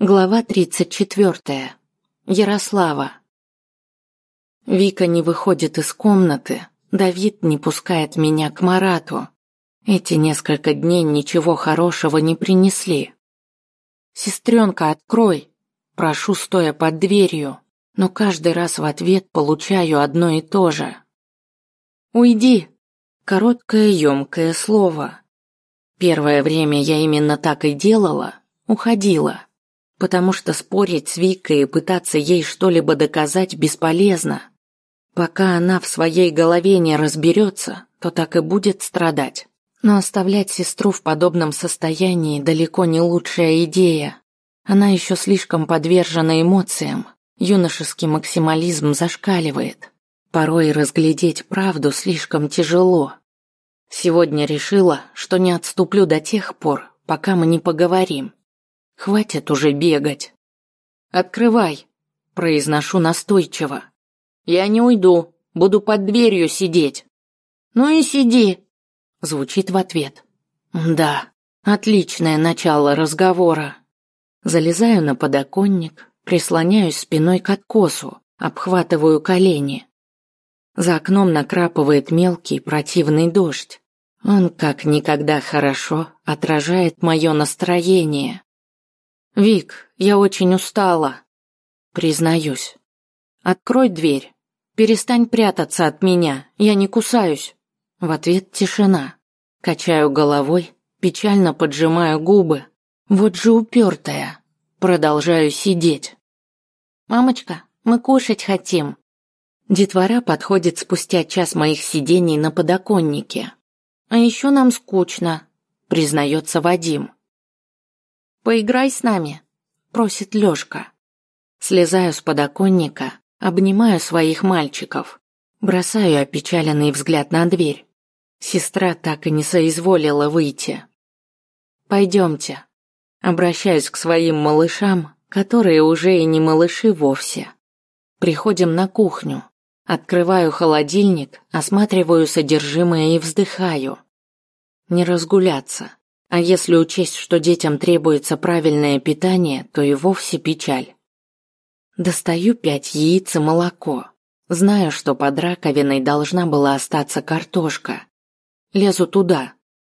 Глава 34. Ярослава. Вика не выходит из комнаты, Давид не пускает меня к Марату. Эти несколько дней ничего хорошего не принесли. «Сестренка, открой!» Прошу, стоя под дверью, но каждый раз в ответ получаю одно и то же. «Уйди!» Короткое, емкое слово. Первое время я именно так и делала, уходила потому что спорить с Викой и пытаться ей что-либо доказать бесполезно. Пока она в своей голове не разберется, то так и будет страдать. Но оставлять сестру в подобном состоянии далеко не лучшая идея. Она еще слишком подвержена эмоциям, юношеский максимализм зашкаливает. Порой разглядеть правду слишком тяжело. Сегодня решила, что не отступлю до тех пор, пока мы не поговорим. Хватит уже бегать. Открывай, произношу настойчиво. Я не уйду, буду под дверью сидеть. Ну и сиди, звучит в ответ. Да, отличное начало разговора. Залезаю на подоконник, прислоняюсь спиной к откосу, обхватываю колени. За окном накрапывает мелкий противный дождь. Он как никогда хорошо отражает мое настроение. Вик, я очень устала. Признаюсь. Открой дверь. Перестань прятаться от меня. Я не кусаюсь. В ответ тишина. Качаю головой, печально поджимаю губы. Вот же упертая. Продолжаю сидеть. Мамочка, мы кушать хотим. Детвора подходит спустя час моих сидений на подоконнике. А еще нам скучно, признается Вадим. Поиграй с нами, просит Лёшка. Слезаю с подоконника, обнимаю своих мальчиков, бросаю опечаленный взгляд на дверь. Сестра так и не соизволила выйти. Пойдемте. Обращаюсь к своим малышам, которые уже и не малыши вовсе. Приходим на кухню. Открываю холодильник, осматриваю содержимое и вздыхаю. Не разгуляться. А если учесть, что детям требуется правильное питание, то и вовсе печаль. Достаю пять яиц и молоко. Знаю, что под раковиной должна была остаться картошка. Лезу туда.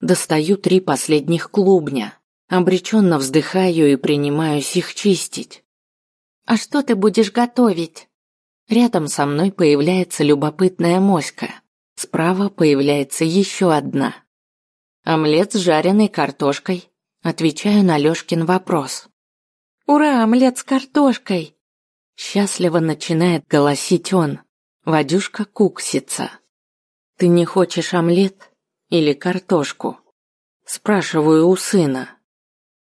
Достаю три последних клубня. Обреченно вздыхаю и принимаюсь их чистить. «А что ты будешь готовить?» Рядом со мной появляется любопытная моська. Справа появляется еще одна. Омлет с жареной картошкой. Отвечаю на Лёшкин вопрос. Ура, омлет с картошкой! Счастливо начинает голосить он. Вадюшка куксится. Ты не хочешь омлет или картошку? Спрашиваю у сына.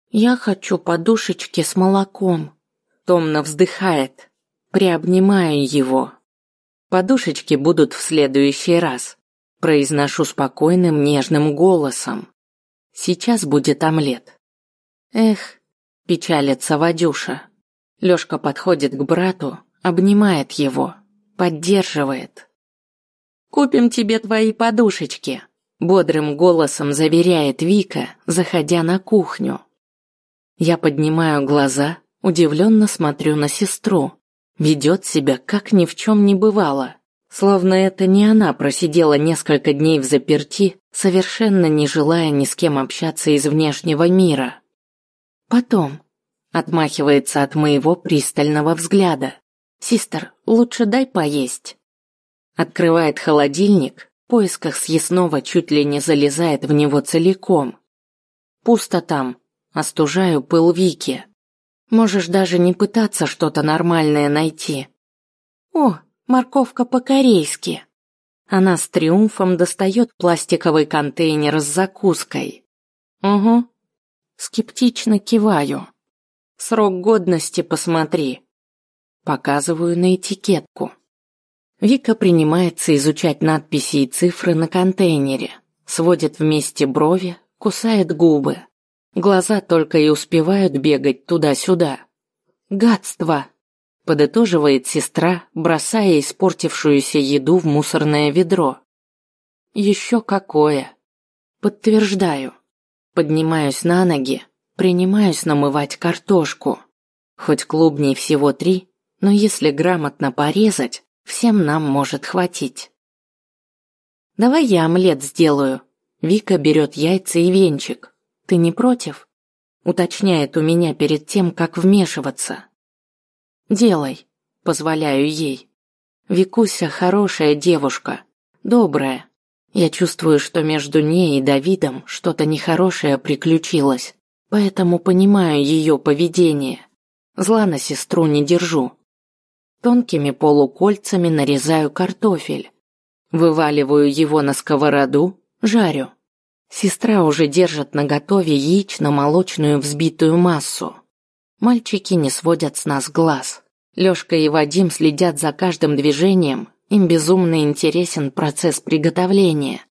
Я хочу подушечки с молоком. Томно вздыхает. Приобнимаю его. Подушечки будут в следующий раз. Произношу спокойным, нежным голосом. Сейчас будет омлет. Эх, печалится Вадюша. Лёшка подходит к брату, обнимает его, поддерживает. Купим тебе твои подушечки, бодрым голосом заверяет Вика, заходя на кухню. Я поднимаю глаза, удивленно смотрю на сестру. Ведет себя, как ни в чем не бывало. Словно это не она просидела несколько дней в заперти, совершенно не желая ни с кем общаться из внешнего мира. Потом отмахивается от моего пристального взгляда. Систер, лучше дай поесть. Открывает холодильник, в поисках съестного чуть ли не залезает в него целиком. Пусто там, остужаю пыл Вики. Можешь даже не пытаться что-то нормальное найти. О, Морковка по-корейски. Она с триумфом достает пластиковый контейнер с закуской. Угу. Скептично киваю. Срок годности посмотри. Показываю на этикетку. Вика принимается изучать надписи и цифры на контейнере, сводит вместе брови, кусает губы. Глаза только и успевают бегать туда-сюда. Гадство! Подытоживает сестра, бросая испортившуюся еду в мусорное ведро. Еще какое. Подтверждаю. Поднимаюсь на ноги, принимаюсь намывать картошку. Хоть клубней всего три, но если грамотно порезать, всем нам может хватить. Давай я омлет сделаю. Вика берет яйца и венчик. Ты не против? Уточняет у меня перед тем, как вмешиваться. Делай, позволяю ей. Викуся хорошая девушка, добрая. Я чувствую, что между ней и Давидом что-то нехорошее приключилось, поэтому понимаю ее поведение. Зла на сестру не держу. Тонкими полукольцами нарезаю картофель. Вываливаю его на сковороду, жарю. Сестра уже держит наготове яично-молочную взбитую массу. Мальчики не сводят с нас глаз. Лёшка и Вадим следят за каждым движением, им безумно интересен процесс приготовления.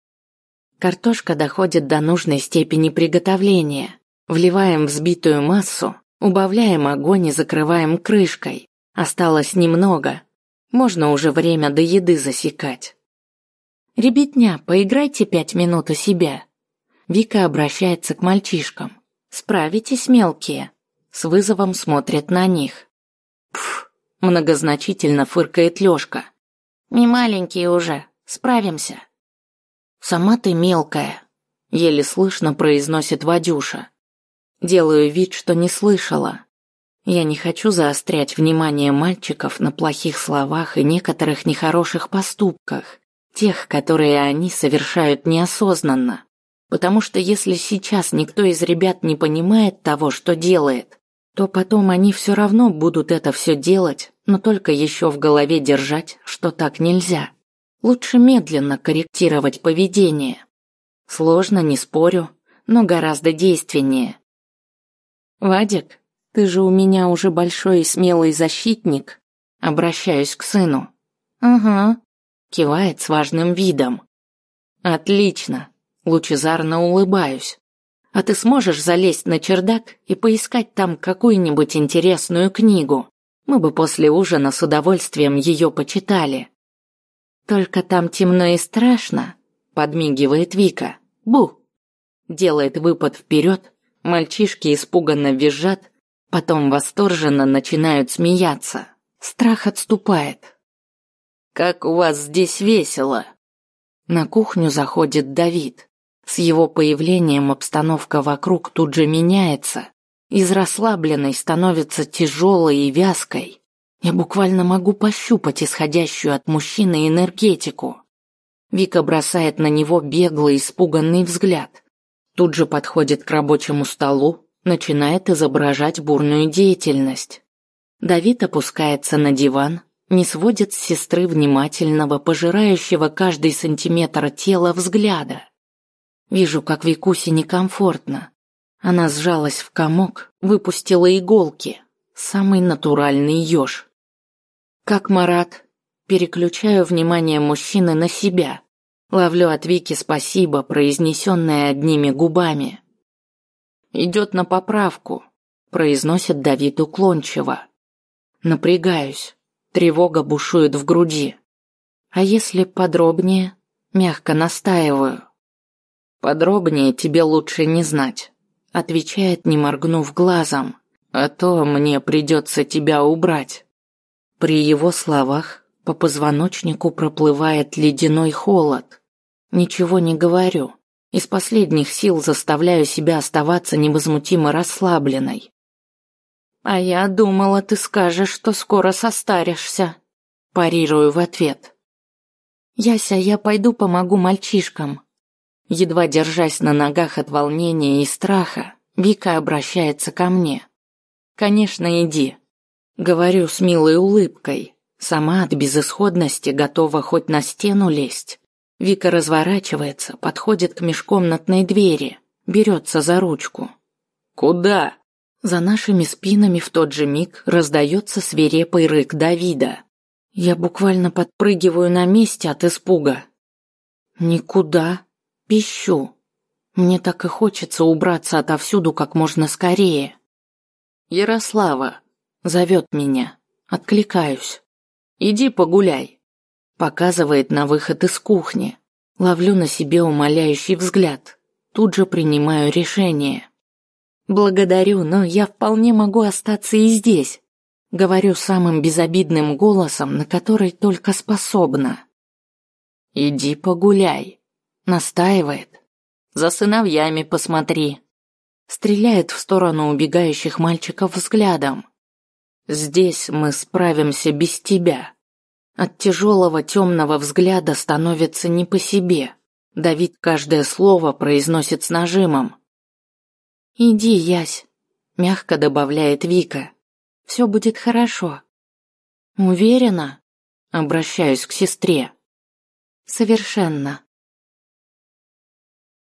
Картошка доходит до нужной степени приготовления. Вливаем взбитую массу, убавляем огонь и закрываем крышкой. Осталось немного. Можно уже время до еды засекать. «Ребятня, поиграйте пять минут у себя». Вика обращается к мальчишкам. «Справитесь, мелкие?» С вызовом смотрят на них. Пф, многозначительно фыркает Лёшка. «Не маленькие уже, справимся». «Сама ты мелкая», — еле слышно произносит Вадюша. Делаю вид, что не слышала. Я не хочу заострять внимание мальчиков на плохих словах и некоторых нехороших поступках, тех, которые они совершают неосознанно. Потому что если сейчас никто из ребят не понимает того, что делает, то потом они все равно будут это все делать, но только еще в голове держать, что так нельзя. Лучше медленно корректировать поведение. Сложно, не спорю, но гораздо действеннее. Вадик, ты же у меня уже большой и смелый защитник. Обращаюсь к сыну. Ага. Кивает с важным видом. Отлично. Лучезарно улыбаюсь. А ты сможешь залезть на чердак и поискать там какую-нибудь интересную книгу? Мы бы после ужина с удовольствием ее почитали. Только там темно и страшно, подмигивает Вика. Бу! Делает выпад вперед, мальчишки испуганно визжат, Потом восторженно начинают смеяться. Страх отступает. «Как у вас здесь весело!» На кухню заходит Давид. С его появлением обстановка вокруг тут же меняется. Из расслабленной становится тяжелой и вязкой. Я буквально могу пощупать исходящую от мужчины энергетику. Вика бросает на него беглый, испуганный взгляд. Тут же подходит к рабочему столу, начинает изображать бурную деятельность. Давид опускается на диван, не сводит с сестры внимательного, пожирающего каждый сантиметр тела взгляда. Вижу, как Викусе некомфортно. Она сжалась в комок, выпустила иголки. Самый натуральный еж. Как Марат, переключаю внимание мужчины на себя. Ловлю от Вики спасибо, произнесенное одними губами идет на поправку», – произносит Давид уклончиво. Напрягаюсь, тревога бушует в груди. А если подробнее, мягко настаиваю. Подробнее тебе лучше не знать, отвечает, не моргнув глазом, а то мне придется тебя убрать. При его словах по позвоночнику проплывает ледяной холод. Ничего не говорю. Из последних сил заставляю себя оставаться невозмутимо расслабленной. А я думала, ты скажешь, что скоро состаришься. Парирую в ответ. Яся, я пойду помогу мальчишкам. Едва держась на ногах от волнения и страха, Вика обращается ко мне. Конечно, иди. Говорю с милой улыбкой, сама от безысходности готова хоть на стену лезть. Вика разворачивается, подходит к межкомнатной двери, берется за ручку. «Куда?» За нашими спинами в тот же миг раздается свирепый рык Давида. Я буквально подпрыгиваю на месте от испуга. Никуда. Пищу. Мне так и хочется убраться отовсюду как можно скорее. Ярослава зовет меня. Откликаюсь. Иди погуляй показывает на выход из кухни. Ловлю на себе умоляющий взгляд. Тут же принимаю решение. Благодарю, но я вполне могу остаться и здесь. Говорю самым безобидным голосом, на который только способна. «Иди погуляй», — настаивает. «За сыновьями посмотри». Стреляет в сторону убегающих мальчиков взглядом. «Здесь мы справимся без тебя». От тяжелого темного взгляда становится не по себе. Давид каждое слово произносит с нажимом. «Иди, Ясь», — мягко добавляет Вика. «Все будет хорошо». «Уверена?» — обращаюсь к сестре. «Совершенно».